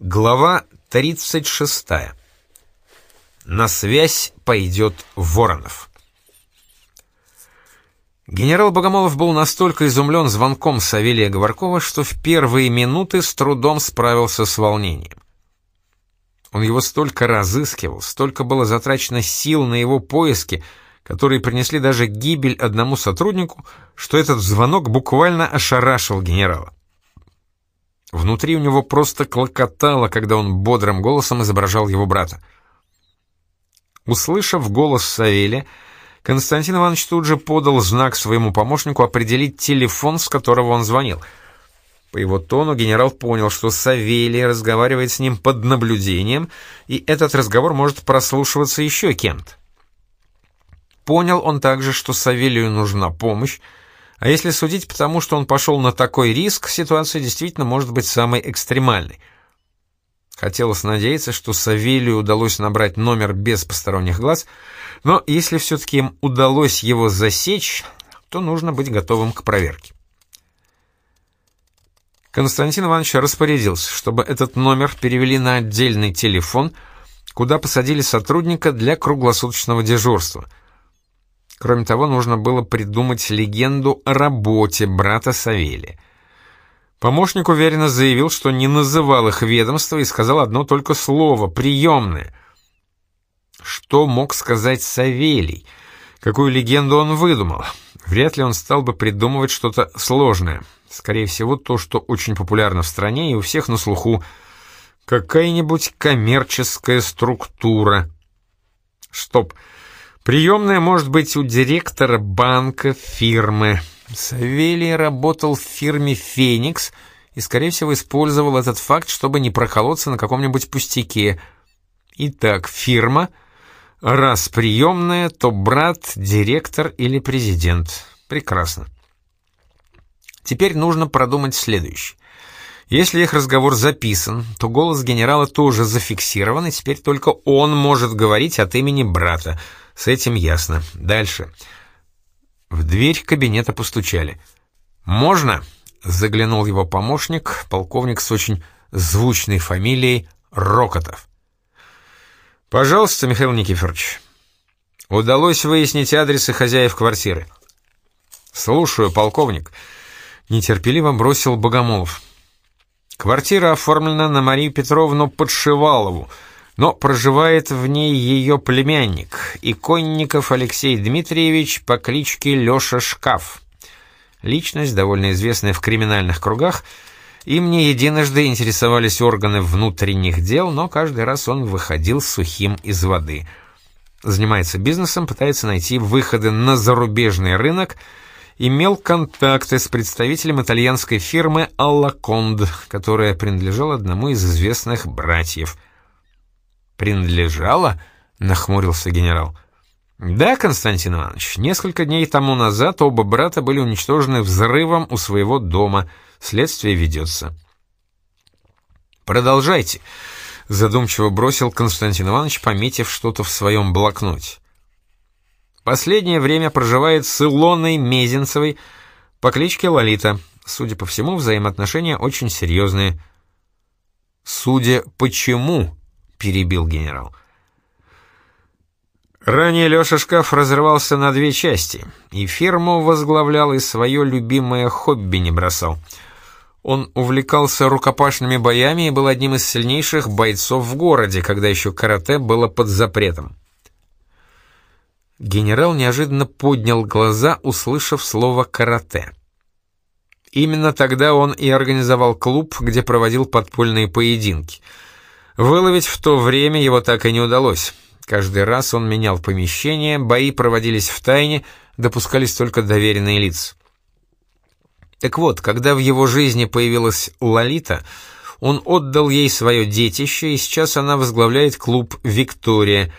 Глава 36. На связь пойдет Воронов. Генерал Богомолов был настолько изумлен звонком Савелия Говоркова, что в первые минуты с трудом справился с волнением. Он его столько разыскивал, столько было затрачено сил на его поиски, которые принесли даже гибель одному сотруднику, что этот звонок буквально ошарашил генерала. Внутри у него просто клокотало, когда он бодрым голосом изображал его брата. Услышав голос Савелия, Константин Иванович тут же подал знак своему помощнику определить телефон, с которого он звонил. По его тону генерал понял, что Савелий разговаривает с ним под наблюдением, и этот разговор может прослушиваться еще кем-то. Понял он также, что Савелию нужна помощь, а если судить потому, что он пошел на такой риск, ситуация действительно может быть самой экстремальной. Хотелось надеяться, что Савелию удалось набрать номер без посторонних глаз, но если все-таки им удалось его засечь, то нужно быть готовым к проверке. Константин Иванович распорядился, чтобы этот номер перевели на отдельный телефон, куда посадили сотрудника для круглосуточного дежурства — Кроме того, нужно было придумать легенду о работе брата Савелия. Помощник уверенно заявил, что не называл их ведомство и сказал одно только слово «приемное». Что мог сказать Савелий? Какую легенду он выдумал? Вряд ли он стал бы придумывать что-то сложное. Скорее всего, то, что очень популярно в стране и у всех на слуху. Какая-нибудь коммерческая структура. Стоп. Приемная может быть у директора банка, фирмы. Савелий работал в фирме «Феникс» и, скорее всего, использовал этот факт, чтобы не проколоться на каком-нибудь пустяке. Итак, фирма. Раз приемная, то брат, директор или президент. Прекрасно. Теперь нужно продумать следующее. Если их разговор записан, то голос генерала тоже зафиксирован, и теперь только он может говорить от имени брата — с этим ясно. Дальше. В дверь кабинета постучали. «Можно?» — заглянул его помощник, полковник с очень звучной фамилией Рокотов. «Пожалуйста, Михаил Никифорович. Удалось выяснить адресы хозяев квартиры». «Слушаю, полковник», — нетерпеливо бросил Богомолов. «Квартира оформлена на Марию Петровну Подшивалову», но проживает в ней ее племянник, иконников Алексей Дмитриевич по кличке Леша Шкаф. Личность, довольно известная в криминальных кругах, им не единожды интересовались органы внутренних дел, но каждый раз он выходил сухим из воды. Занимается бизнесом, пытается найти выходы на зарубежный рынок, имел контакты с представителем итальянской фирмы «Алла Конд», которая принадлежала одному из известных братьев – принадлежала?» — нахмурился генерал. «Да, Константин Иванович, несколько дней тому назад оба брата были уничтожены взрывом у своего дома. Следствие ведется». «Продолжайте», — задумчиво бросил Константин Иванович, пометив что-то в своем блокноте. Последнее время проживает с Илоной Мезенцевой по кличке Лолита. Судя по всему, взаимоотношения очень серьезные. Судя почему, — перебил генерал. Ранее Леша Шкаф разрывался на две части, и фирму возглавлял, и свое любимое хобби не бросал. Он увлекался рукопашными боями и был одним из сильнейших бойцов в городе, когда еще карате было под запретом. Генерал неожиданно поднял глаза, услышав слово «карате». Именно тогда он и организовал клуб, где проводил подпольные поединки — Выловить в то время его так и не удалось. Каждый раз он менял помещение, бои проводились в тайне, допускались только доверенные лица. Так вот, когда в его жизни появилась Лолита, он отдал ей свое детище, и сейчас она возглавляет клуб «Виктория»,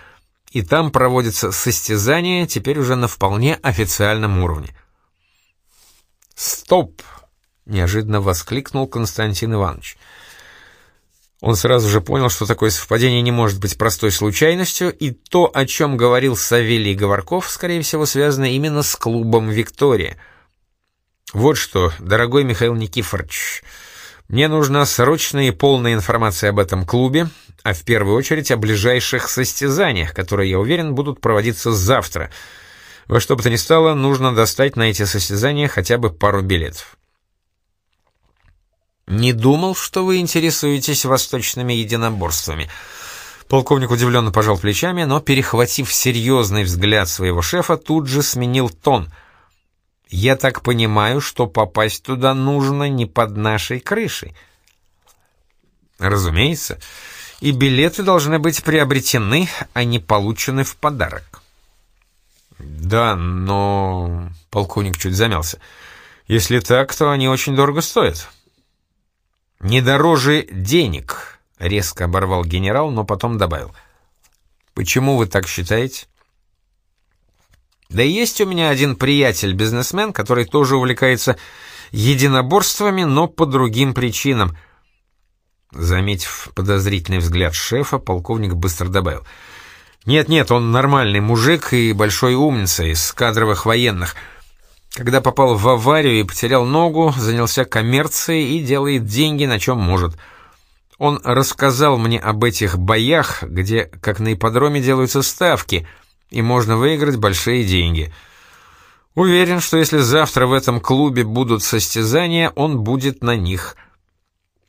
и там проводятся состязания, теперь уже на вполне официальном уровне. «Стоп!» — неожиданно воскликнул Константин Иванович — он сразу же понял, что такое совпадение не может быть простой случайностью, и то, о чем говорил Савелий Говорков, скорее всего, связано именно с клубом «Виктория». «Вот что, дорогой Михаил Никифорович, Мне нужна срочная и полная информация об этом клубе, а в первую очередь о ближайших состязаниях, которые, я уверен, будут проводиться завтра. Во что бы то ни стало, нужно достать на эти состязания хотя бы пару билетов. «Не думал, что вы интересуетесь восточными единоборствами». Полковник удивленно пожал плечами, но, перехватив серьезный взгляд своего шефа, тут же сменил тон. «Я так понимаю, что попасть туда нужно не под нашей крышей». «Разумеется, и билеты должны быть приобретены, а не получены в подарок». «Да, но...» — полковник чуть замялся. «Если так, то они очень дорого стоят». «Не дороже денег», — резко оборвал генерал, но потом добавил. «Почему вы так считаете?» «Да есть у меня один приятель-бизнесмен, который тоже увлекается единоборствами, но по другим причинам». Заметив подозрительный взгляд шефа, полковник быстро добавил. «Нет-нет, он нормальный мужик и большой умница из кадровых военных». Когда попал в аварию и потерял ногу, занялся коммерцией и делает деньги на чем может. Он рассказал мне об этих боях, где, как на ипподроме, делаются ставки, и можно выиграть большие деньги. Уверен, что если завтра в этом клубе будут состязания, он будет на них.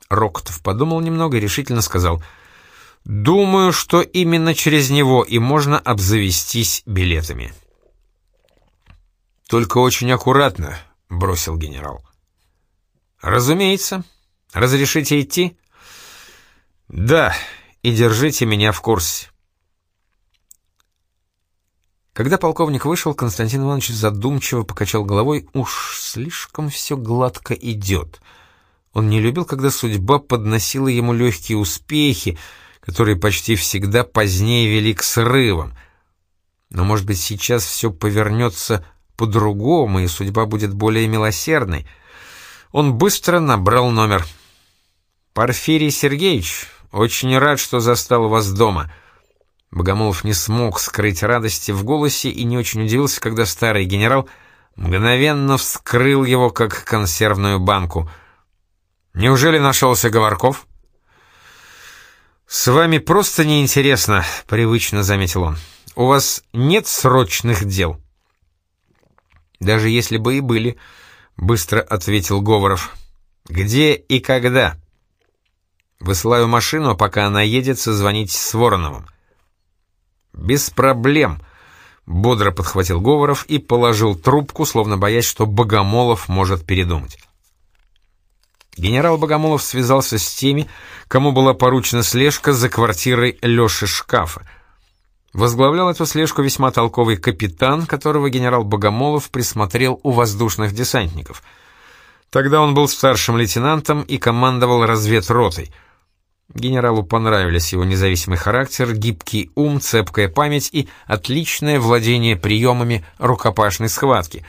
Рокотов подумал немного и решительно сказал, «Думаю, что именно через него и можно обзавестись билетами». «Только очень аккуратно», — бросил генерал. «Разумеется. Разрешите идти?» «Да, и держите меня в курсе». Когда полковник вышел, Константин Иванович задумчиво покачал головой, уж слишком все гладко идет. Он не любил, когда судьба подносила ему легкие успехи, которые почти всегда позднее вели к срывам. Но, может быть, сейчас все повернется по-другому, и судьба будет более милосердной. Он быстро набрал номер. «Порфирий Сергеевич, очень рад, что застал вас дома». Богомолов не смог скрыть радости в голосе и не очень удивился, когда старый генерал мгновенно вскрыл его, как консервную банку. «Неужели нашелся Говорков?» «С вами просто неинтересно», — привычно заметил он. «У вас нет срочных дел». «Даже если бы и были», — быстро ответил Говоров. «Где и когда?» «Высылаю машину, а пока она едет, созвонить с Вороновым». «Без проблем», — бодро подхватил Говоров и положил трубку, словно боясь, что Богомолов может передумать. Генерал Богомолов связался с теми, кому была поручена слежка за квартирой Лёши Шкафа — Возглавлял эту слежку весьма толковый капитан, которого генерал Богомолов присмотрел у воздушных десантников. Тогда он был старшим лейтенантом и командовал разведротой. Генералу понравились его независимый характер, гибкий ум, цепкая память и отличное владение приемами рукопашной схватки.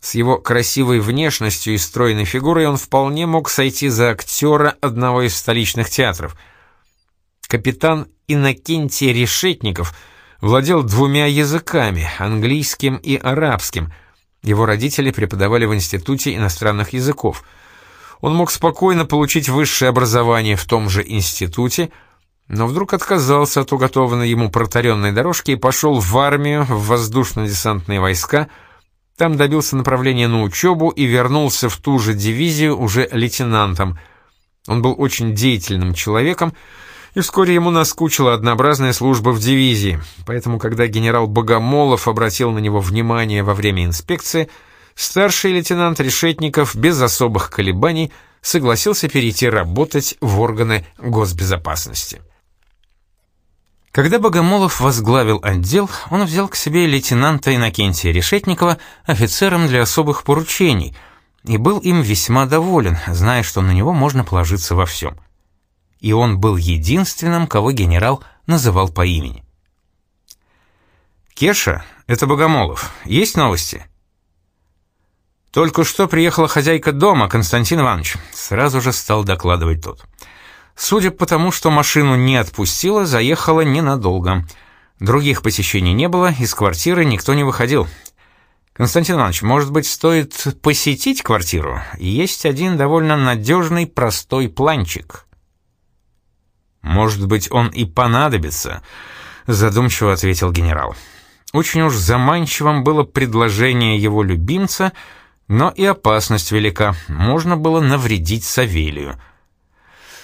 С его красивой внешностью и стройной фигурой он вполне мог сойти за актера одного из столичных театров. Капитан Иннокентий Решетников владел двумя языками, английским и арабским. Его родители преподавали в Институте иностранных языков. Он мог спокойно получить высшее образование в том же институте, но вдруг отказался от уготованной ему протаренной дорожки и пошел в армию, в воздушно-десантные войска, там добился направления на учебу и вернулся в ту же дивизию уже лейтенантом. Он был очень деятельным человеком, и вскоре ему наскучила однообразная служба в дивизии, поэтому, когда генерал Богомолов обратил на него внимание во время инспекции, старший лейтенант Решетников без особых колебаний согласился перейти работать в органы госбезопасности. Когда Богомолов возглавил отдел, он взял к себе лейтенанта Иннокентия Решетникова офицером для особых поручений и был им весьма доволен, зная, что на него можно положиться во всем и он был единственным, кого генерал называл по имени. «Кеша, это Богомолов. Есть новости?» «Только что приехала хозяйка дома, Константин Иванович», — сразу же стал докладывать тот. Судя по тому, что машину не отпустила, заехала ненадолго. Других посещений не было, из квартиры никто не выходил. Константин Иванович, может быть, стоит посетить квартиру? Есть один довольно надежный, простой планчик. Может быть, он и понадобится, задумчиво ответил генерал. Очень уж заманчивым было предложение его любимца, но и опасность велика. Можно было навредить Савелию.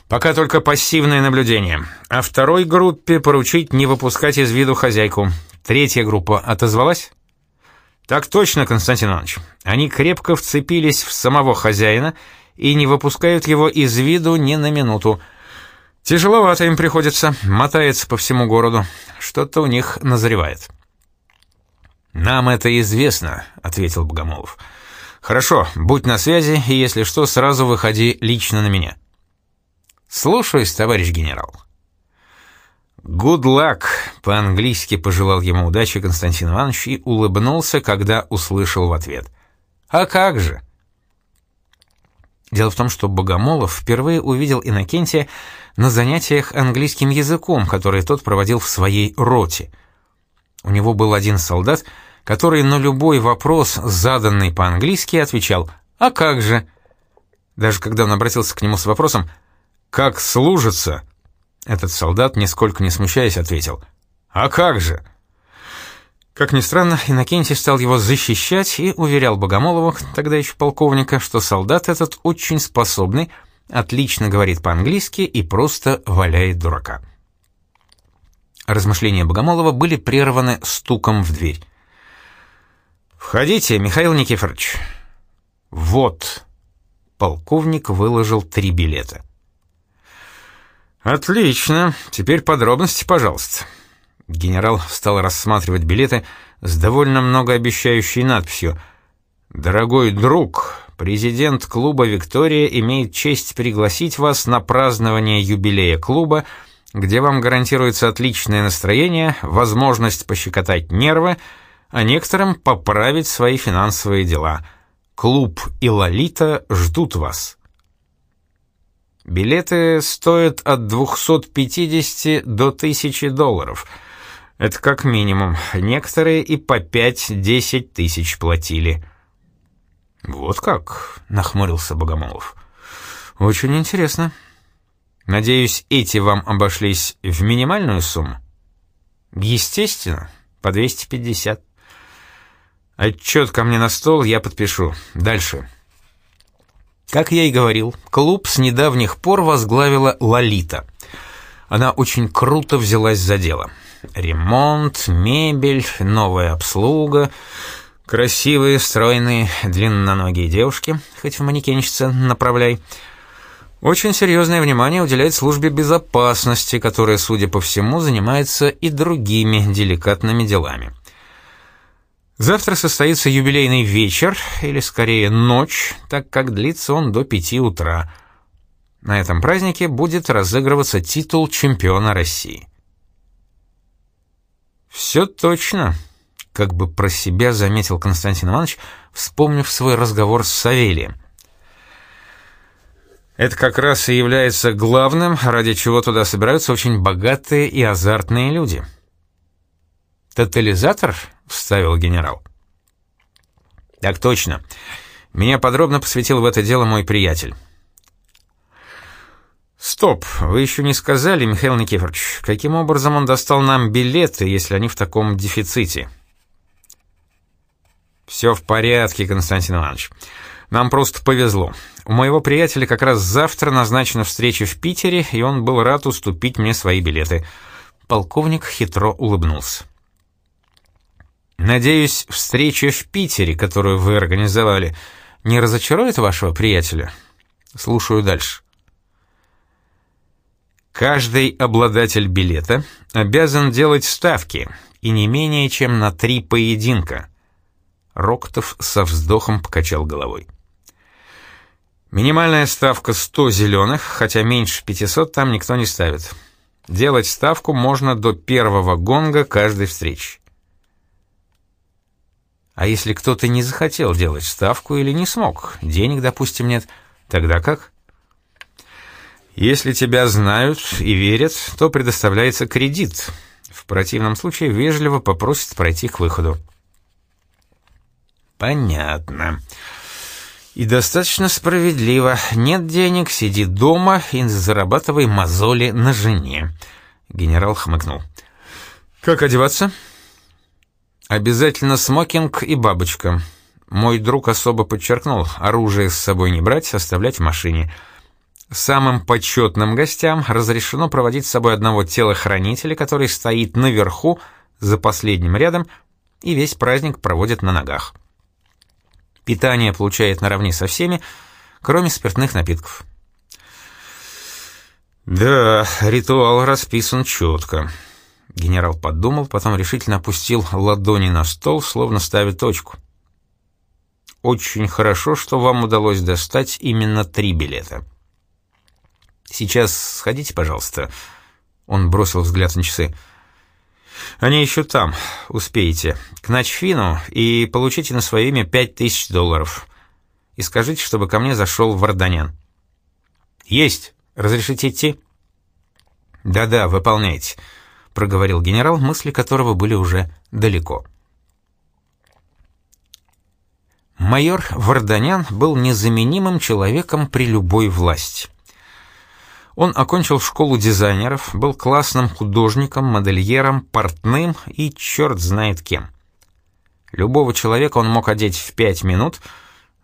Пока только пассивное наблюдение. А второй группе поручить не выпускать из виду хозяйку. Третья группа отозвалась? Так точно, Константин Иванович. Они крепко вцепились в самого хозяина и не выпускают его из виду ни на минуту. Тяжеловато им приходится, мотается по всему городу. Что-то у них назревает. «Нам это известно», — ответил Богомолов. «Хорошо, будь на связи, и если что, сразу выходи лично на меня». «Слушаюсь, товарищ генерал». «Good luck», — по-английски пожелал ему удачи Константин Иванович и улыбнулся, когда услышал в ответ. «А как же?» Дело в том, что Богомолов впервые увидел Иннокентия на занятиях английским языком, которые тот проводил в своей роте. У него был один солдат, который на любой вопрос, заданный по-английски, отвечал «А как же?». Даже когда он обратился к нему с вопросом «Как служится?», этот солдат, нисколько не смущаясь, ответил «А как же?». Как ни странно, Иннокентий стал его защищать и уверял Богомолова, тогда еще полковника, что солдат этот очень способный, отлично говорит по-английски и просто валяет дурака. Размышления Богомолова были прерваны стуком в дверь. «Входите, Михаил Никифорович». «Вот». Полковник выложил три билета. «Отлично. Теперь подробности, пожалуйста». Генерал стал рассматривать билеты с довольно многообещающей надписью «Дорогой друг, президент клуба «Виктория» имеет честь пригласить вас на празднование юбилея клуба, где вам гарантируется отличное настроение, возможность пощекотать нервы, а некоторым поправить свои финансовые дела. Клуб и Лолита ждут вас». Билеты стоят от 250 до 1000 долларов. Это как минимум. Некоторые и по 5-10 тысяч платили. «Вот как?» — нахмурился Богомолов. «Очень интересно. Надеюсь, эти вам обошлись в минимальную сумму?» «Естественно, по 250. Отчет ко мне на стол, я подпишу. Дальше». Как я и говорил, клуб с недавних пор возглавила Лолита. Она очень круто взялась за дело. Ремонт, мебель, новая обслуга, красивые, стройные, длинноногие девушки, хоть в манекенщице направляй. Очень серьезное внимание уделяет службе безопасности, которая, судя по всему, занимается и другими деликатными делами. Завтра состоится юбилейный вечер, или скорее ночь, так как длится он до пяти утра. На этом празднике будет разыгрываться титул чемпиона России. «Все точно», — как бы про себя заметил Константин Иванович, вспомнив свой разговор с Савелием. Это как раз и является главным, ради чего туда собираются очень богатые и азартные люди. «Тотализатор?» — вставил генерал. «Так точно. Меня подробно посвятил в это дело мой приятель». «Стоп, вы еще не сказали, Михаил Никифорович, каким образом он достал нам билеты, если они в таком дефиците?» «Все в порядке, Константин Иванович. Нам просто повезло. У моего приятеля как раз завтра назначена встреча в Питере, и он был рад уступить мне свои билеты». Полковник хитро улыбнулся. Надеюсь, встреча в Питере, которую вы организовали, не разочарует вашего приятеля? Слушаю дальше. Каждый обладатель билета обязан делать ставки, и не менее чем на три поединка. Роктов со вздохом покачал головой. Минимальная ставка 100 зеленых, хотя меньше 500 там никто не ставит. Делать ставку можно до первого гонга каждой встречи. А если кто-то не захотел делать ставку или не смог, денег, допустим, нет, тогда как? Если тебя знают и верят, то предоставляется кредит. В противном случае вежливо попросят пройти к выходу. Понятно. И достаточно справедливо. Нет денег, сиди дома и зарабатывай мозоли на жене. Генерал хмыкнул. Как одеваться? Обязательно смокинг и бабочка. Мой друг особо подчеркнул, оружие с собой не брать, оставлять в машине. Самым почетным гостям разрешено проводить с собой одного телохранителя, который стоит наверху, за последним рядом, и весь праздник проводит на ногах. Питание получает наравне со всеми, кроме спиртных напитков. «Да, ритуал расписан четко». Генерал подумал, потом решительно опустил ладони на стол, словно ставит точку. «Очень хорошо, что вам удалось достать именно три билета». «Сейчас сходите, пожалуйста». Он бросил взгляд на часы. «Они еще там. Успеете. К Начфину и получите на свое имя пять тысяч долларов. И скажите, чтобы ко мне зашел Варданян». «Есть. Разрешите идти?» «Да-да, выполняйте», — проговорил генерал, мысли которого были уже далеко. Майор Варданян был незаменимым человеком при любой власти. Он окончил школу дизайнеров, был классным художником, модельером, портным и черт знает кем. Любого человека он мог одеть в пять минут,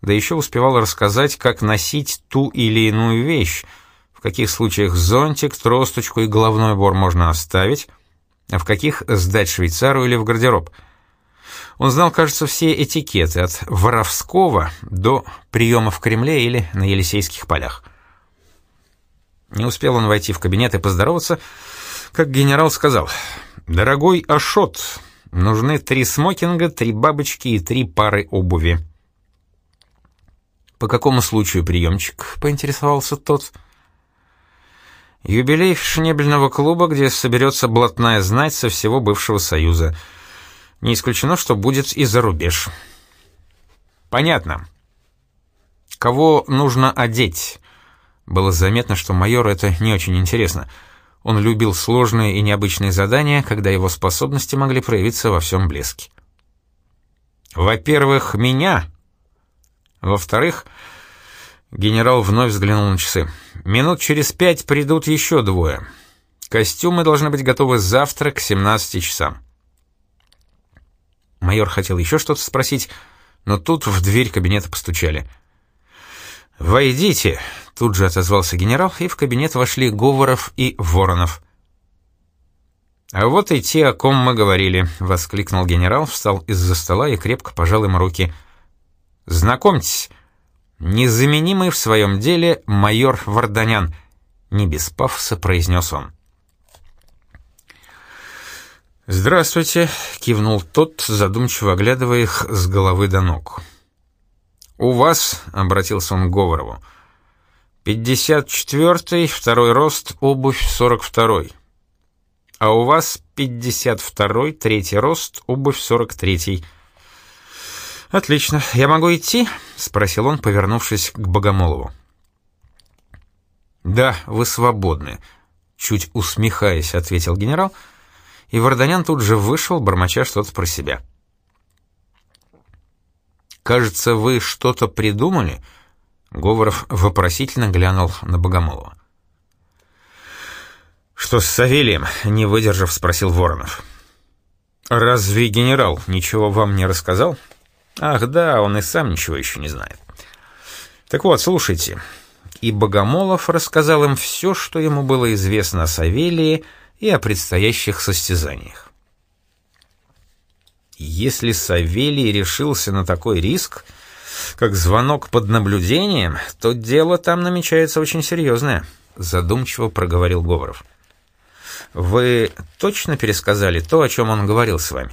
да еще успевал рассказать, как носить ту или иную вещь, в каких случаях зонтик, тросточку и головной убор можно оставить, а в каких сдать швейцару или в гардероб. Он знал, кажется, все этикеты, от воровского до приема в Кремле или на Елисейских полях. Не успел он войти в кабинет и поздороваться, как генерал сказал, «Дорогой Ашот, нужны три смокинга, три бабочки и три пары обуви». «По какому случаю приемчик?» — поинтересовался тот. «Юбилей шнебельного клуба, где соберется блатная знать со всего бывшего Союза. Не исключено, что будет и за рубеж». «Понятно. Кого нужно одеть?» Было заметно, что майору это не очень интересно. Он любил сложные и необычные задания, когда его способности могли проявиться во всем блеске. «Во-первых, меня. Во-вторых...» Генерал вновь взглянул на часы. «Минут через пять придут еще двое. Костюмы должны быть готовы завтра к 17 часам». Майор хотел еще что-то спросить, но тут в дверь кабинета постучали. «Войдите!» — тут же отозвался генерал, и в кабинет вошли Говоров и Воронов. «А вот и те, о ком мы говорили», — воскликнул генерал, встал из-за стола и крепко пожал им руки. «Знакомьтесь, незаменимый в своем деле майор Варданян», — не без пафоса произнес он. «Здравствуйте», — кивнул тот, задумчиво оглядывая их с головы до ног. «У вас», — обратился он к Говорову, — «пятьдесят четвертый, второй рост, обувь сорок второй. А у вас пятьдесят второй, третий рост, обувь сорок третий». «Отлично. Я могу идти?» — спросил он, повернувшись к Богомолову. «Да, вы свободны», — чуть усмехаясь, ответил генерал, и Варданян тут же вышел, бормоча что-то про себя. «Кажется, вы что-то придумали?» Говоров вопросительно глянул на Богомолова. «Что с Савелием?» — не выдержав, спросил Воронов. «Разве генерал ничего вам не рассказал?» «Ах да, он и сам ничего еще не знает». «Так вот, слушайте». И Богомолов рассказал им все, что ему было известно о Савелии и о предстоящих состязаниях. Если Савелий решился на такой риск, как звонок под наблюдением, то дело там намечается очень серьезное, задумчиво проговорил Говоров. Вы точно пересказали то, о чем он говорил с вами?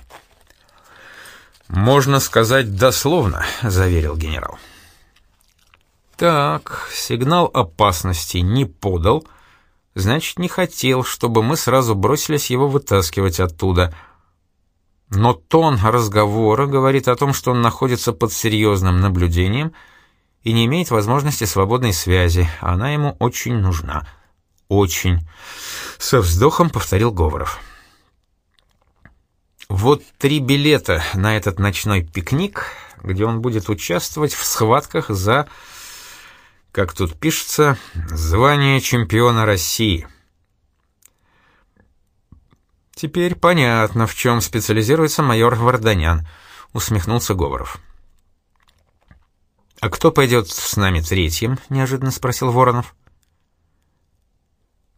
Можно сказать дословно, заверил генерал. Так, сигнал опасности не подал, значит, не хотел, чтобы мы сразу бросились его вытаскивать оттуда — но тон разговора говорит о том, что он находится под серьезным наблюдением и не имеет возможности свободной связи, она ему очень нужна. Очень. Со вздохом повторил Говоров. Вот три билета на этот ночной пикник, где он будет участвовать в схватках за, как тут пишется, звание чемпиона России. Теперь понятно, в чем специализируется майор Варданян, усмехнулся Говоров. А кто пойдет с нами третьим? неожиданно спросил Воронов.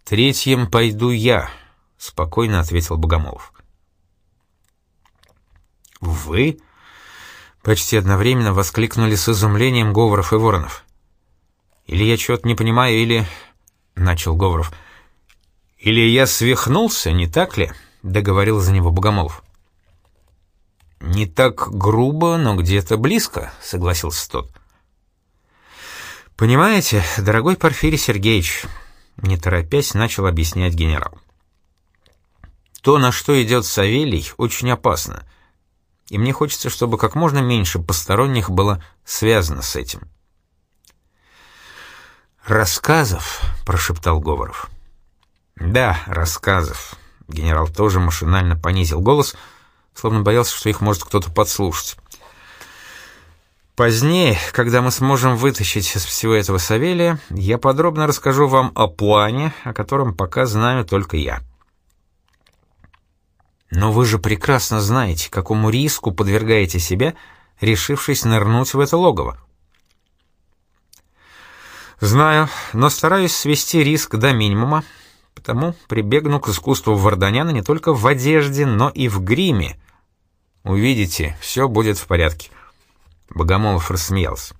Третьим пойду я, спокойно ответил Богомолов. Вы? Почти одновременно воскликнули с изумлением Говоров и Воронов. Или я чего-то не понимаю, или начал Говоров. Или я свихнулся, не так ли? Договорил за него Богомолов. Не так грубо, но где-то близко, согласился тот. Понимаете, дорогой Порфирий Сергеевич, не торопясь, начал объяснять генерал. То, на что идет Савелий, очень опасно, и мне хочется, чтобы как можно меньше посторонних было связано с этим. «Рассказов», — прошептал Говоров. «Да, рассказов». Генерал тоже машинально понизил голос, словно боялся, что их может кто-то подслушать. Позднее, когда мы сможем вытащить из всего этого Савелия, я подробно расскажу вам о плане, о котором пока знаю только я. Но вы же прекрасно знаете, какому риску подвергаете себя, решившись нырнуть в это логово. Знаю, но стараюсь свести риск до минимума, потому прибегну к искусству Варданяна не только в одежде, но и в гриме. Увидите, все будет в порядке. Богомолов рассмеялся.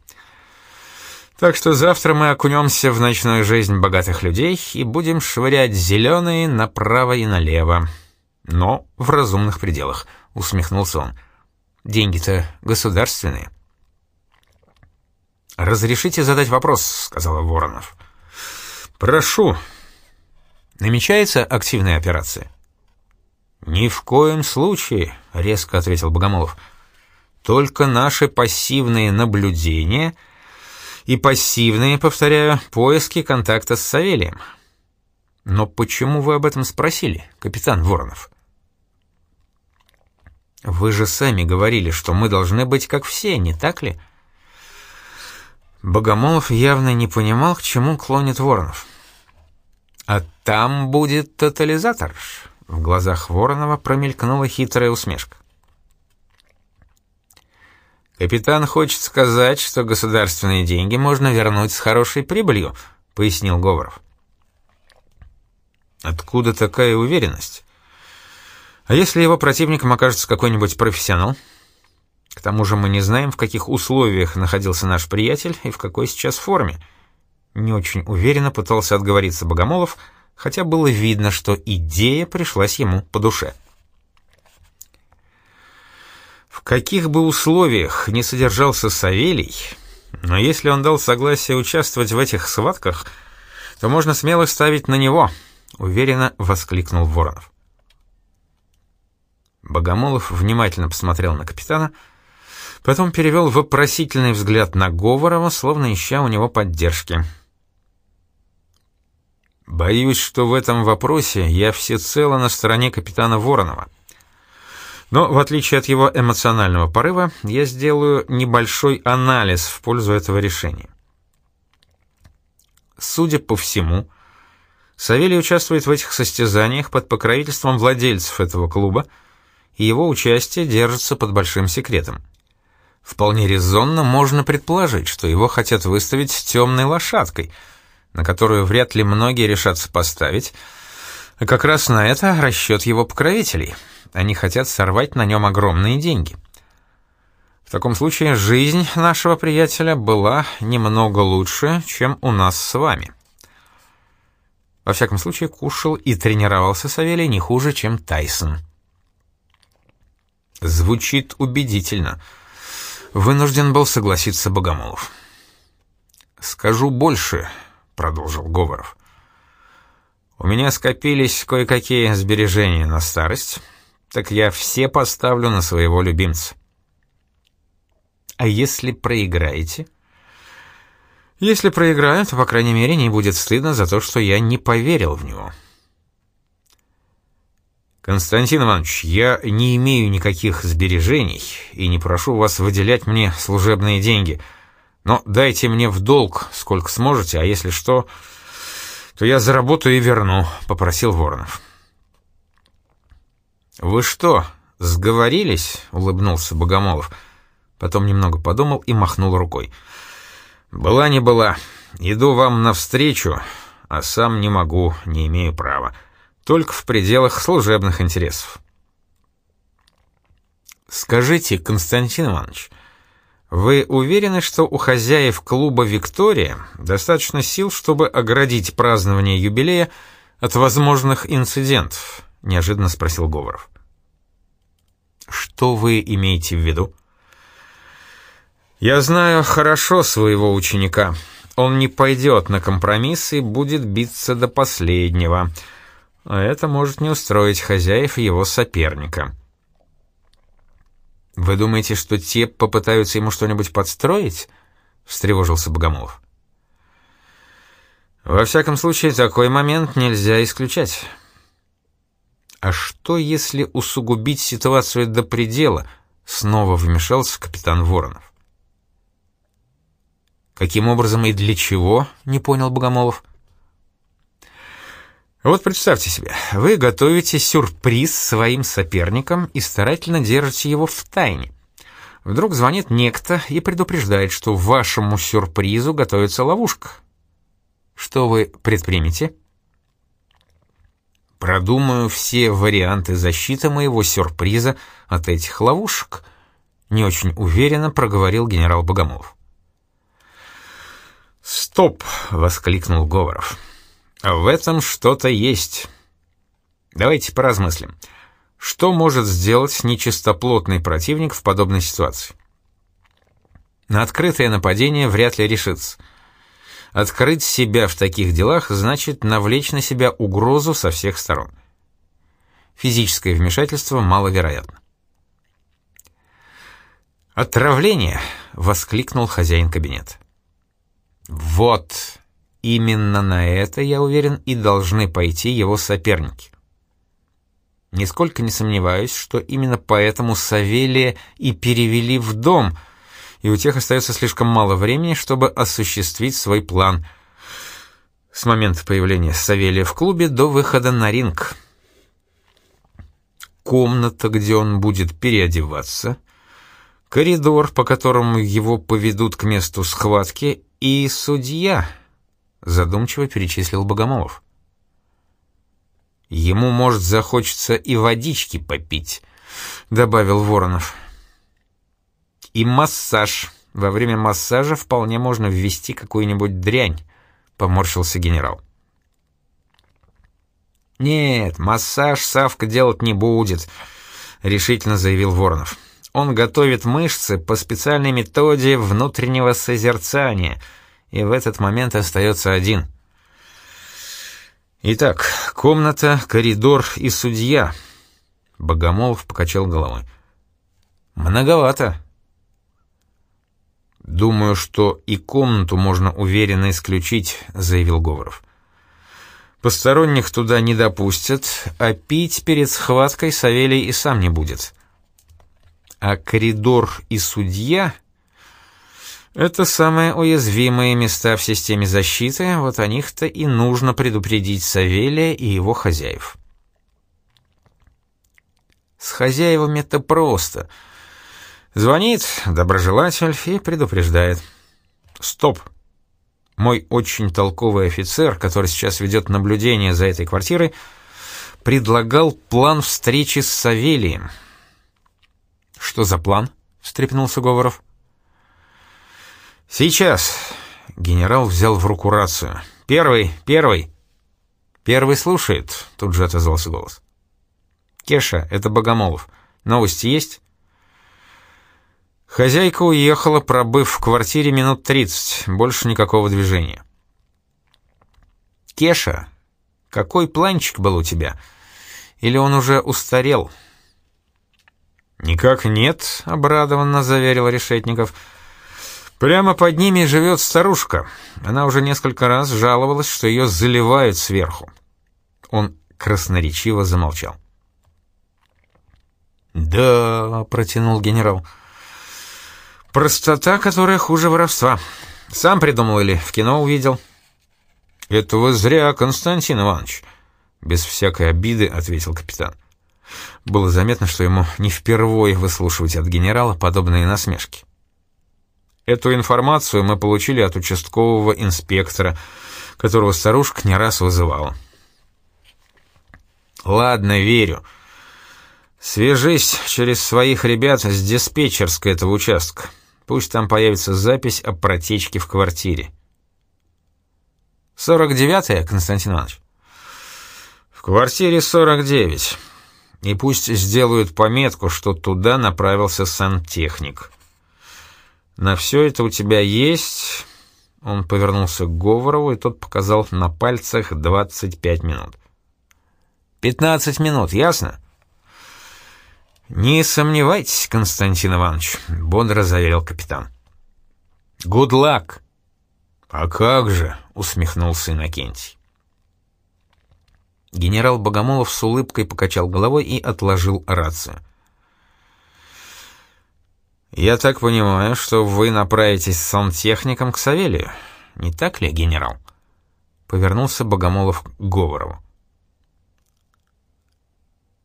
Так что завтра мы окунемся в ночную жизнь богатых людей и будем швырять зеленые направо и налево. Но в разумных пределах, усмехнулся он. Деньги-то государственные. «Разрешите задать вопрос», — сказал Воронов. «Прошу». «Намечается активная операция?» «Ни в коем случае», — резко ответил Богомолов. Только наши пассивные наблюдения и пассивные, повторяю, поиски контакта с Савелием. Но почему вы об этом спросили, капитан Воронов? Вы же сами говорили, что мы должны быть как все, не так ли? Богомолов явно не понимал, к чему клонит Воронов. А там будет тотализатор. В глазах Воронова промелькнула хитрая усмешка. «Капитан хочет сказать, что государственные деньги можно вернуть с хорошей прибылью», — пояснил Говоров. «Откуда такая уверенность? А если его противником окажется какой-нибудь профессионал? К тому же мы не знаем, в каких условиях находился наш приятель и в какой сейчас форме». Не очень уверенно пытался отговориться Богомолов, хотя было видно, что идея пришлась ему по душе. В каких бы условиях не содержался Савелий, но если он дал согласие участвовать в этих схватках, то можно смело ставить на него, уверенно воскликнул Воронов. Богомолов внимательно посмотрел на капитана, потом перевел вопросительный взгляд на Говорова, словно ища у него поддержки. «Боюсь, что в этом вопросе я всецело на стороне капитана Воронова», но, в отличие от его эмоционального порыва, я сделаю небольшой анализ в пользу этого решения. Судя по всему, Савелий участвует в этих состязаниях под покровительством владельцев этого клуба, и его участие держится под большим секретом. Вполне резонно можно предположить, что его хотят выставить темной лошадкой, на которую вряд ли многие решатся поставить, а как раз на это расчет его покровителей — они хотят сорвать на нем огромные деньги. В таком случае жизнь нашего приятеля была немного лучше, чем у нас с вами. Во всяком случае, кушал и тренировался Савелий не хуже, чем Тайсон. Звучит убедительно. Вынужден был согласиться Богомолов. «Скажу больше», — продолжил Говоров. «У меня скопились кое-какие сбережения на старость» так я все поставлю на своего любимца. А если проиграете? Если проиграю, то, по крайней мере, не будет стыдно за то, что я не поверил в него. «Константин Иванович, я не имею никаких сбережений и не прошу вас выделять мне служебные деньги, но дайте мне в долг, сколько сможете, а если что, то я заработаю и верну», — попросил Воронов. «Вы что, сговорились?» — улыбнулся Богомолов. Потом немного подумал и махнул рукой. «Была не была. Иду вам навстречу, а сам не могу, не имею права» только в пределах служебных интересов. Скажите, Константин Иванович, вы уверены, что у хозяев клуба «Виктория» достаточно сил, чтобы оградить празднование юбилея от возможных инцидентов? Неожиданно спросил Говоров. Что вы имеете в виду? Я знаю хорошо своего ученика. Он не пойдет на компромисс и будет биться до последнего — а это может не устроить хозяев его соперника. «Вы думаете, что те попытаются ему что-нибудь подстроить?» — встревожился Богомолов. «Во всяком случае, такой момент нельзя исключать». «А что, если усугубить ситуацию до предела?» — снова вмешался капитан Воронов. «Каким образом и для чего?» — не понял Богомолов. Вот представьте себе, вы готовите сюрприз своим соперникам и старательно держите его в тайне. Вдруг звонит некто и предупреждает, что вашему сюрпризу готовится ловушка. Что вы предпримете? Продумаю все варианты защиты моего сюрприза от этих ловушек, не очень уверенно проговорил генерал Богомолов. «Стоп!» — воскликнул Говоров. В этом что-то есть. Давайте поразмыслим. Что может сделать нечистоплотный противник в подобной ситуации? На открытое нападение вряд ли решится. Открыть себя в таких делах значит навлечь на себя угрозу со всех сторон. Физическое вмешательство маловероятно. «Отравление!» — воскликнул хозяин кабинета. «Вот!» Именно на это, я уверен, и должны пойти его соперники. Нисколько не сомневаюсь, что именно поэтому Савелия и перевели в дом, и у тех остается слишком мало времени, чтобы осуществить свой план. С момента появления Савелия в клубе до выхода на ринг. Комната, где он будет переодеваться, коридор, по которому его поведут к месту схватки, и судья — задумчиво перечислил Богомолов. Ему, может, захочется и водички попить, добавил Воронов. И массаж. Во время массажа вполне можно ввести какую-нибудь дрянь, поморщился генерал. Нет, массаж Савка делать не будет, решительно заявил Воронов. Он готовит мышцы по специальной методе внутреннего созерцания — и в этот момент остается один. Итак, комната, коридор и судья. Богомолов покачал головой. Многовато. Думаю, что и комнату можно уверенно исключить, заявил Говоров. Посторонних туда не допустят, а пить перед схваткой Савелий и сам не будет. А коридор и судья это самые уязвимые места в системе защиты, вот о них-то и нужно предупредить Савелия и его хозяев. С хозяевами это просто. Звонит доброжелатель и предупреждает. «Стоп! Мой очень толковый офицер, который сейчас ведет наблюдение за этой квартирой, предлагал план встречи с Савелием». «Что за план?» — встрепенулся Говоров. «Сейчас!» — генерал взял в руку рацию. «Первый, первый!» «Первый слушает», — тут же отозвался голос. «Кеша, это Богомолов. Новости есть?» Хозяйка уехала, пробыв в квартире минут тридцать, больше никакого движения. «Кеша, какой планчик был у тебя? Или он уже устарел?» «Никак нет», — обрадованно заверил Решетников, — Прямо под ними живет старушка. Она уже несколько раз жаловалась, что ее заливают сверху. Он красноречиво замолчал. «Да», — протянул генерал. «Простота, которая хуже воровства. Сам придумал или в кино увидел?» «Это вы зря, Константин Иванович», — без всякой обиды ответил капитан. Было заметно, что ему не впервой выслушивать от генерала подобные насмешки. Эту информацию мы получили от участкового инспектора, которого старушка не раз вызывала. «Ладно, верю. Свяжись через своих ребят с диспетчерской этого участка. Пусть там появится запись о протечке в квартире». «Сорок девятая, Константин Иванович?» «В квартире сорок девять. И пусть сделают пометку, что туда направился сантехник». «На все это у тебя есть...» Он повернулся к Говорову, и тот показал на пальцах 25 минут. «Пятнадцать минут, ясно?» «Не сомневайтесь, Константин Иванович», — бодро заверил капитан. «Гуд лак!» «А как же?» — усмехнулся Иннокентий. Генерал Богомолов с улыбкой покачал головой и отложил рацию. «Я так понимаю, что вы направитесь с сантехником к Савелию, не так ли, генерал?» Повернулся Богомолов к Говорову.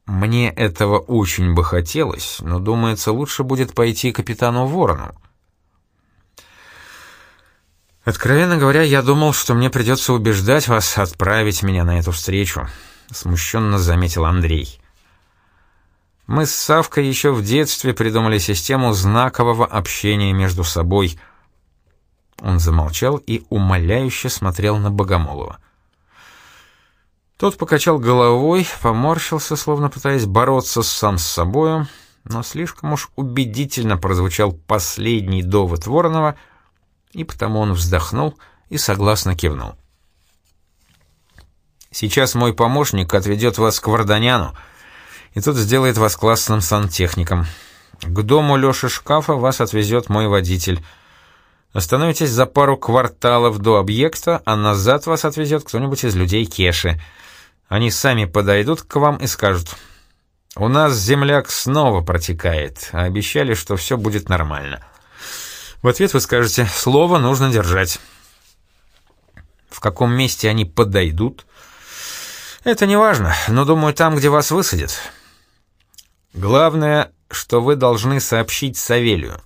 «Мне этого очень бы хотелось, но, думается, лучше будет пойти капитану Ворону». «Откровенно говоря, я думал, что мне придется убеждать вас отправить меня на эту встречу», — смущенно заметил Андрей. Мы с Савкой еще в детстве придумали систему знакового общения между собой. Он замолчал и умоляюще смотрел на Богомолова. Тот покачал головой, поморщился, словно пытаясь бороться сам с собою, но слишком уж убедительно прозвучал последний довод Воронова, и потому он вздохнул и согласно кивнул. «Сейчас мой помощник отведет вас к Варданяну», и тот сделает вас классным сантехником. К дому Лёши Шкафа вас отвезет мой водитель. Остановитесь за пару кварталов до объекта, а назад вас отвезет кто-нибудь из людей Кеши. Они сами подойдут к вам и скажут, «У нас земляк снова протекает, а обещали, что все будет нормально». В ответ вы скажете, «Слово нужно держать». В каком месте они подойдут? Это не важно, но, думаю, там, где вас высадят. Главное, что вы должны сообщить Савелию.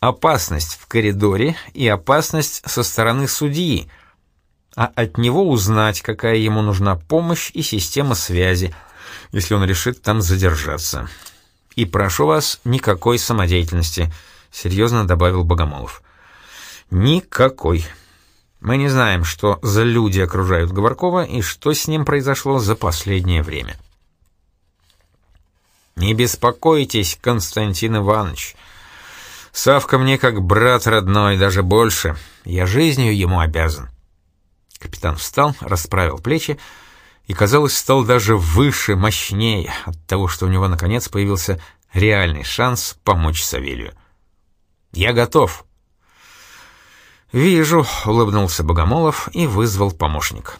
Опасность в коридоре и опасность со стороны судьи, а от него узнать, какая ему нужна помощь и система связи, если он решит там задержаться. И прошу вас, никакой самодеятельности, серьезно добавил Богомолов. Никакой. Мы не знаем, что за люди окружают Говоркова и что с ним произошло за последнее время. «Не беспокойтесь, Константин Иванович. Савка мне как брат родной, даже больше. Я жизнью ему обязан». Капитан встал, расправил плечи и, казалось, стал даже выше, мощнее от того, что у него, наконец, появился реальный шанс помочь Савелью. «Я готов». «Вижу», — улыбнулся Богомолов и вызвал помощника.